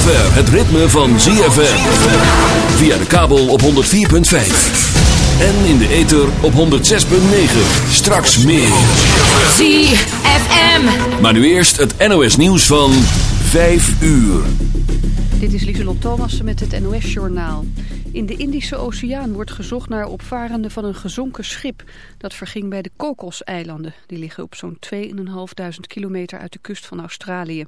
zover het ritme van ZFM. Via de kabel op 104.5. En in de ether op 106.9. Straks meer. ZFM. Maar nu eerst het NOS nieuws van 5 uur. Dit is Lieselot Thomassen met het NOS-journaal. In de Indische Oceaan wordt gezocht naar opvarenden van een gezonken schip. Dat verging bij de Kokoseilanden. Die liggen op zo'n 2.500 kilometer uit de kust van Australië.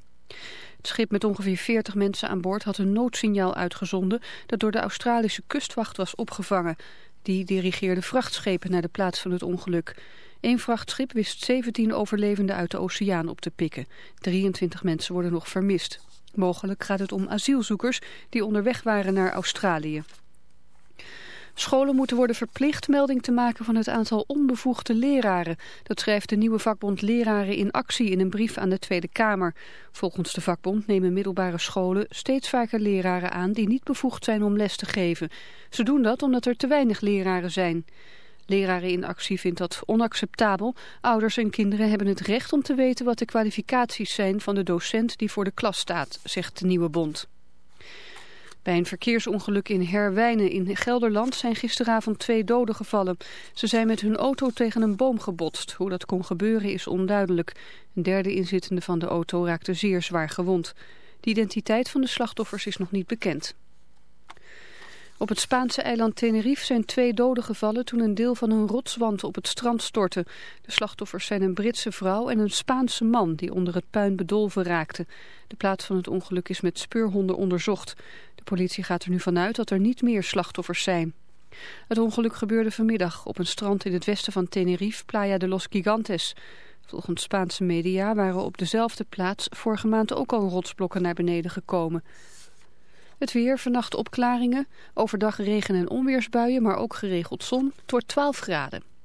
Het schip met ongeveer 40 mensen aan boord had een noodsignaal uitgezonden... dat door de Australische kustwacht was opgevangen. Die dirigeerde vrachtschepen naar de plaats van het ongeluk. Eén vrachtschip wist 17 overlevenden uit de oceaan op te pikken. 23 mensen worden nog vermist. Mogelijk gaat het om asielzoekers die onderweg waren naar Australië. Scholen moeten worden verplicht melding te maken van het aantal onbevoegde leraren. Dat schrijft de nieuwe vakbond Leraren in Actie in een brief aan de Tweede Kamer. Volgens de vakbond nemen middelbare scholen steeds vaker leraren aan die niet bevoegd zijn om les te geven. Ze doen dat omdat er te weinig leraren zijn. Leraren in Actie vindt dat onacceptabel. Ouders en kinderen hebben het recht om te weten wat de kwalificaties zijn van de docent die voor de klas staat, zegt de nieuwe bond. Bij een verkeersongeluk in Herwijnen in Gelderland zijn gisteravond twee doden gevallen. Ze zijn met hun auto tegen een boom gebotst. Hoe dat kon gebeuren is onduidelijk. Een derde inzittende van de auto raakte zeer zwaar gewond. De identiteit van de slachtoffers is nog niet bekend. Op het Spaanse eiland Tenerife zijn twee doden gevallen toen een deel van een rotswand op het strand stortte. De slachtoffers zijn een Britse vrouw en een Spaanse man die onder het puin bedolven raakte. De plaats van het ongeluk is met speurhonden onderzocht. De politie gaat er nu vanuit dat er niet meer slachtoffers zijn. Het ongeluk gebeurde vanmiddag op een strand in het westen van Tenerife, Playa de los Gigantes. Volgens Spaanse media waren op dezelfde plaats vorige maand ook al rotsblokken naar beneden gekomen. Het weer, vannacht opklaringen, overdag regen- en onweersbuien, maar ook geregeld zon. Wordt 12 graden.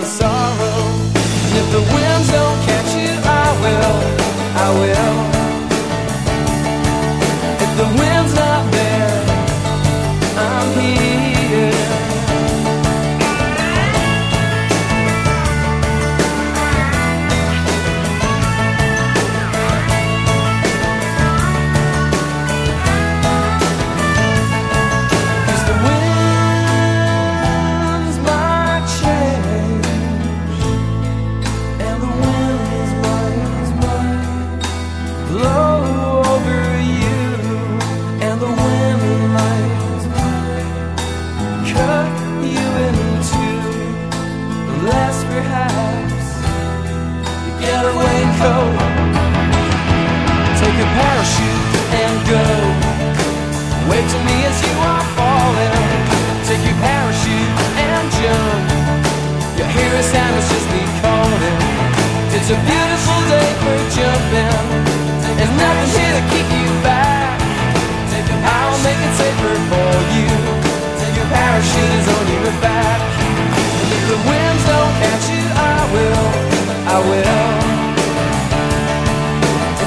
The sorrow If the wind's not catch you, I will. I will. If the winds are there, I'm here.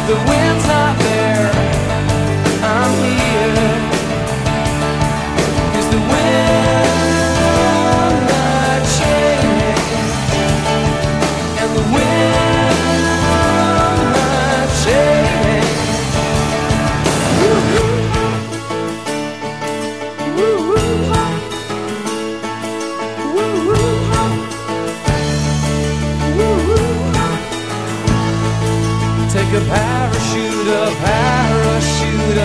the wind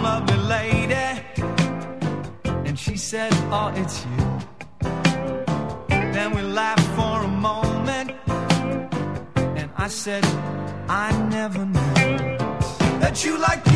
Lovely lady, and she said, Oh, it's you. Then we laughed for a moment, and I said, I never knew that you liked.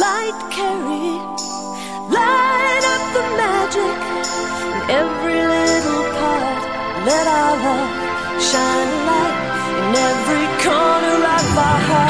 light carry light up the magic. In every little part let our love shine a light in every corner of our heart.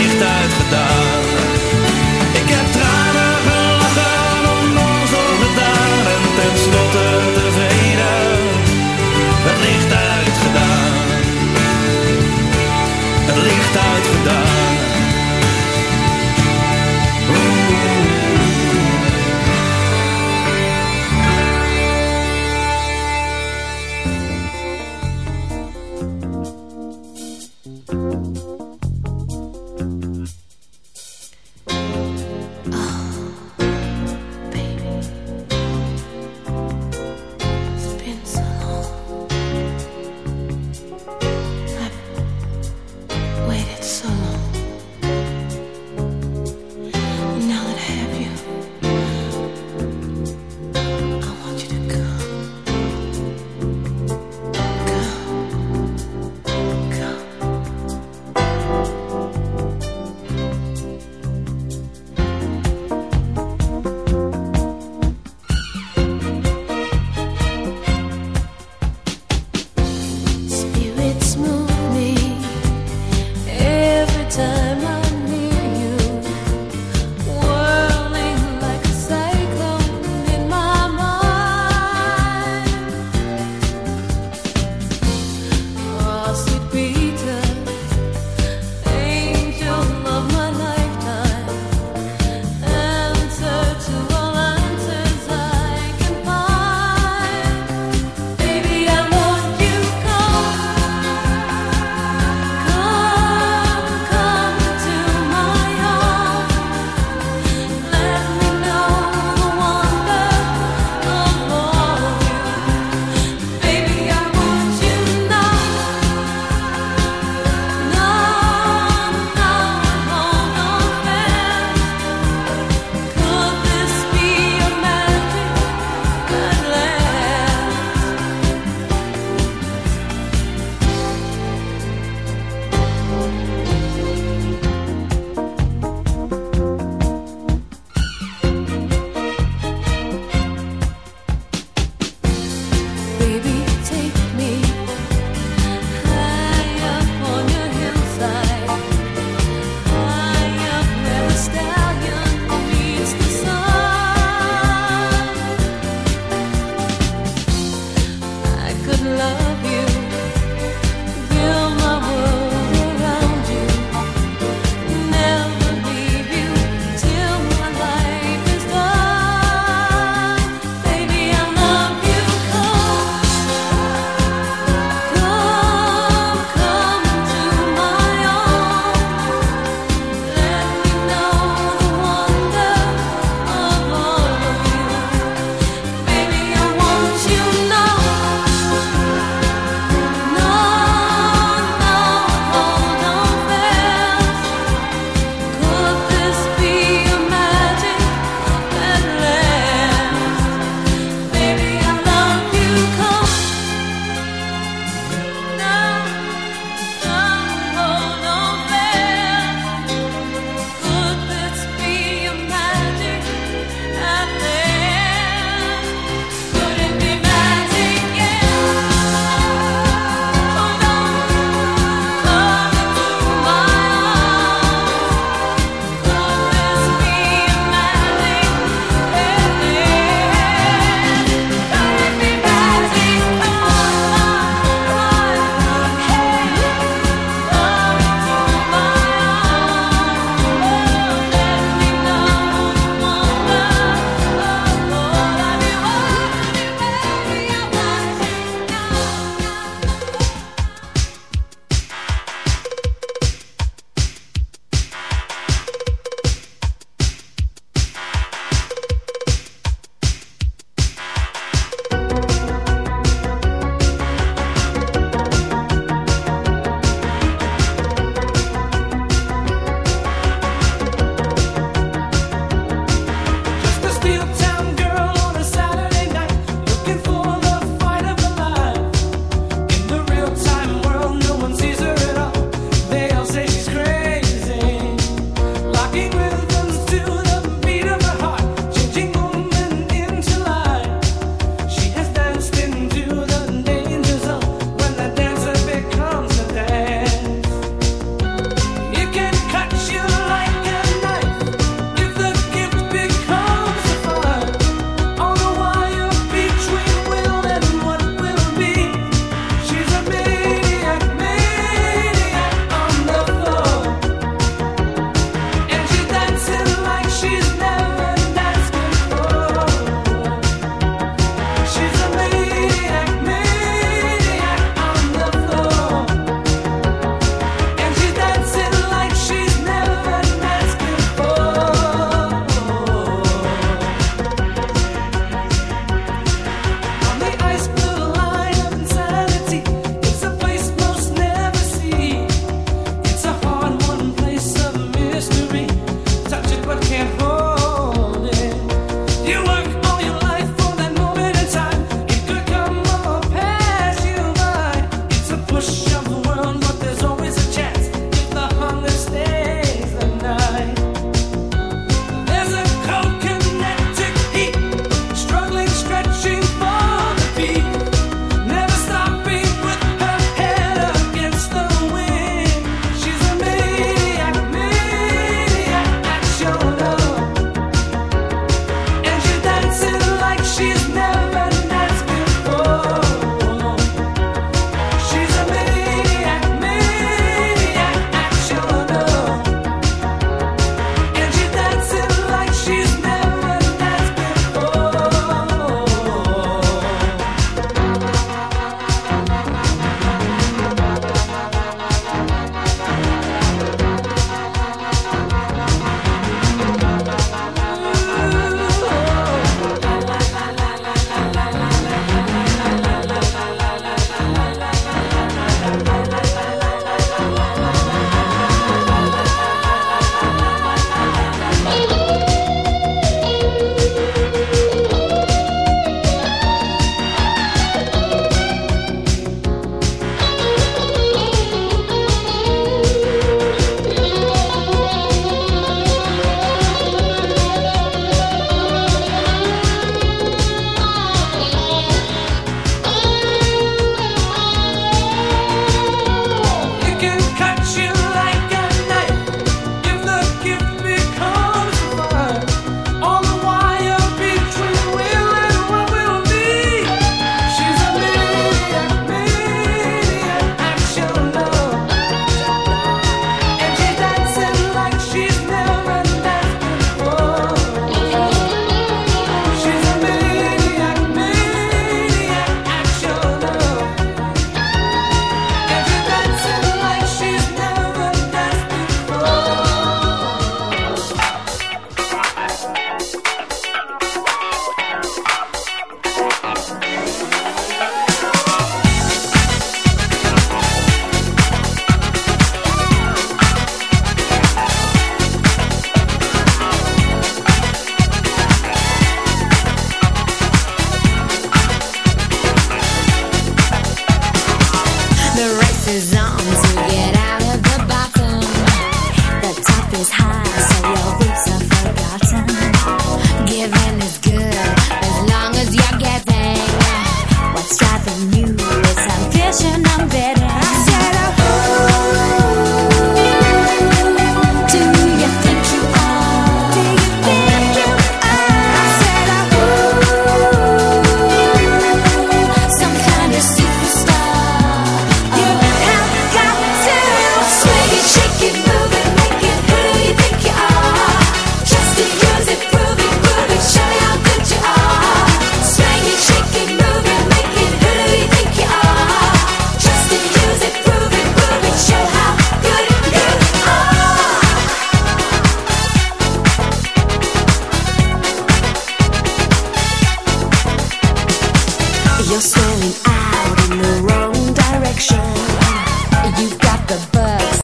их